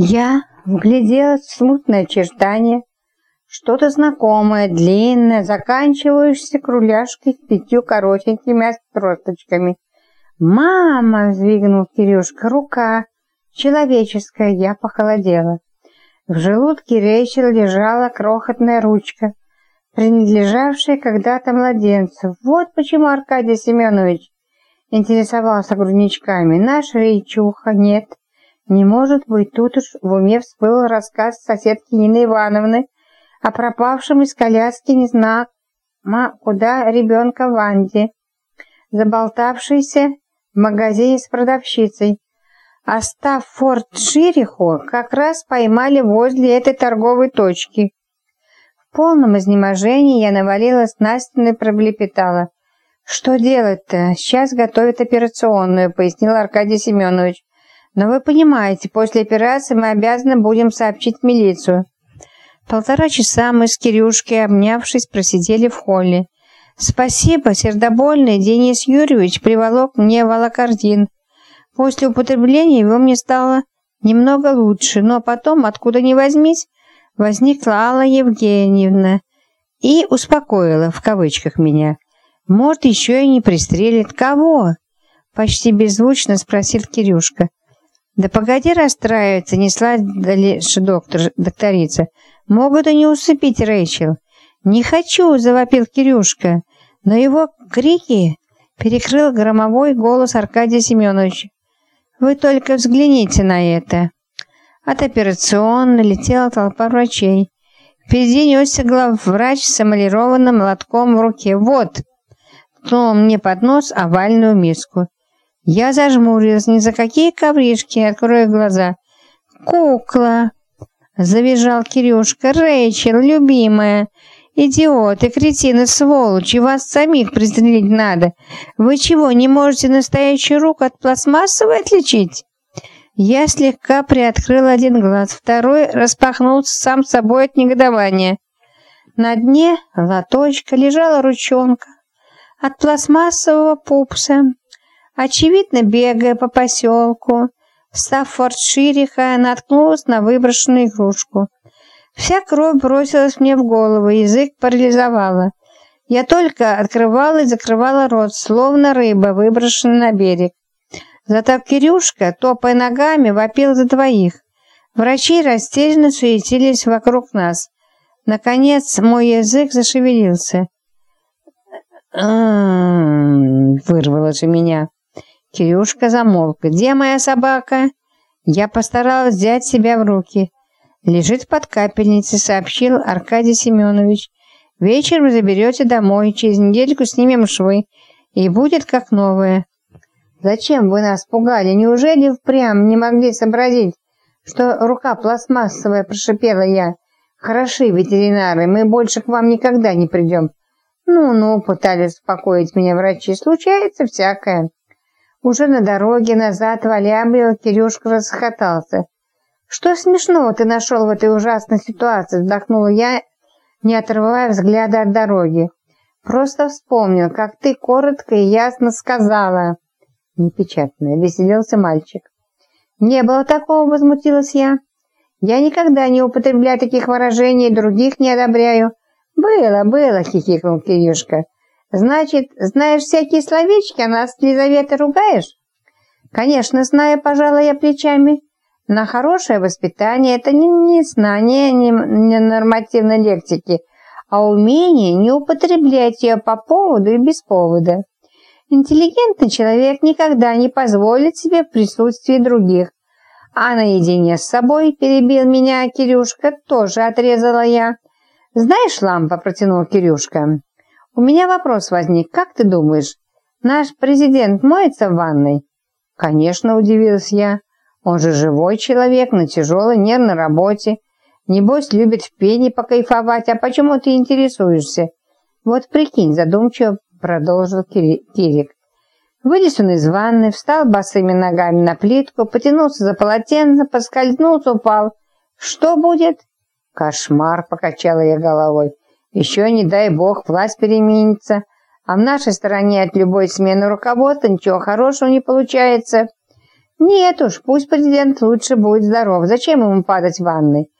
Я вгляделась в смутное очертание, что-то знакомое, длинное, заканчивающееся кругляшкой с пятью коротенькими отросточками. «Мама!» — взвигнул Кирюшка. «Рука! Человеческая!» Я похолодела. В желудке Рейчел лежала крохотная ручка, принадлежавшая когда-то младенцу. Вот почему Аркадий Семенович интересовался грудничками. Наш Рейчуха нет. Не может быть, тут уж в уме всплыл рассказ соседки Нины Ивановны о пропавшем из коляски не знаю, куда ребенка Ванде, заболтавшейся в магазине с продавщицей. Остав форт Шириху, как раз поймали возле этой торговой точки. В полном изнеможении я навалилась на стену и проблепетала. «Что делать-то? Сейчас готовят операционную», — пояснил Аркадий Семенович. «Но вы понимаете, после операции мы обязаны будем сообщить в милицию». Полтора часа мы с Кирюшкой, обнявшись, просидели в холле. Спасибо, сердобольный Денис Юрьевич приволок мне волокордин. После употребления его мне стало немного лучше, но потом, откуда ни возьмись, возникла Алла Евгеньевна и успокоила, в кавычках, меня. «Может, еще и не пристрелит. Кого?» Почти беззвучно спросил Кирюшка. «Да погоди расстраиваться, несла дальше доктор, докторица. Могут и не усыпить Рэйчел. «Не хочу!» – завопил Кирюшка, но его крики перекрыл громовой голос Аркадия Семеновича. «Вы только взгляните на это!» От операционной летела толпа врачей. Впереди несся главврач с эмалированным лотком в руке. «Вот!» – ткнул мне под нос овальную миску. Я зажмурилась. Ни за какие ковришки, открою глаза. «Кукла!» Завизжал Кирюшка. «Рэйчел, любимая! Идиоты, кретины, сволочи! Вас самих пристрелить надо! Вы чего, не можете настоящую руку от пластмассовой отличить?» Я слегка приоткрыл один глаз, второй распахнулся сам собой от негодования. На дне лоточка лежала ручонка от пластмассового пупса, очевидно бегая по поселку, Став Шириха, наткнулась на выброшенную игрушку. Вся кровь бросилась мне в голову, язык парализовала. Я только открывала и закрывала рот, словно рыба, выброшенная на берег. Зато Кирюшка, топая ногами, вопил за двоих. Врачи растерянно суетились вокруг нас. Наконец мой язык зашевелился. «М-м-м», вырвалось у меня. Кирюшка замолк. «Где моя собака?» Я постаралась взять себя в руки. «Лежит под капельницей», — сообщил Аркадий Семенович. «Вечером заберете домой, через недельку снимем швы, и будет как новое». «Зачем вы нас пугали? Неужели впрямь не могли сообразить, что рука пластмассовая?» – прошипела я. «Хороши, ветеринары, мы больше к вам никогда не придем». «Ну-ну», – пытались успокоить меня врачи, – «случается всякое». Уже на дороге назад Валябрил Кирюшка расхотался. «Что смешного ты нашел в этой ужасной ситуации?» вздохнула я, не отрывая взгляда от дороги. «Просто вспомнил, как ты коротко и ясно сказала». Непечатное, веселился мальчик. «Не было такого», — возмутилась я. «Я никогда не употребляю таких выражений, других не одобряю». «Было, было», — хихикнул Кирюшка. Значит, знаешь всякие словечки, а нас, Лизавета, ругаешь? Конечно, знаю, пожалуй, я плечами. На хорошее воспитание это не, не знание не, не нормативной лексики, а умение не употреблять ее по поводу и без повода. Интеллигентный человек никогда не позволит себе в присутствии других. А наедине с собой, перебил меня Кирюшка, тоже отрезала я. «Знаешь, лампа», — протянул Кирюшка, у меня вопрос возник. Как ты думаешь, наш президент моется в ванной? Конечно, удивилась я. Он же живой человек на тяжелой нервной работе. Небось, любит в пене покайфовать. А почему ты интересуешься? Вот прикинь, задумчиво продолжил Кирик. Вылез он из ванны, встал босыми ногами на плитку, потянулся за полотенце, поскользнулся, упал. Что будет? Кошмар, покачала я головой. Еще, не дай бог, власть переменится, а в нашей стране от любой смены руководства ничего хорошего не получается. Нет уж, пусть президент лучше будет здоров. Зачем ему падать в ванной?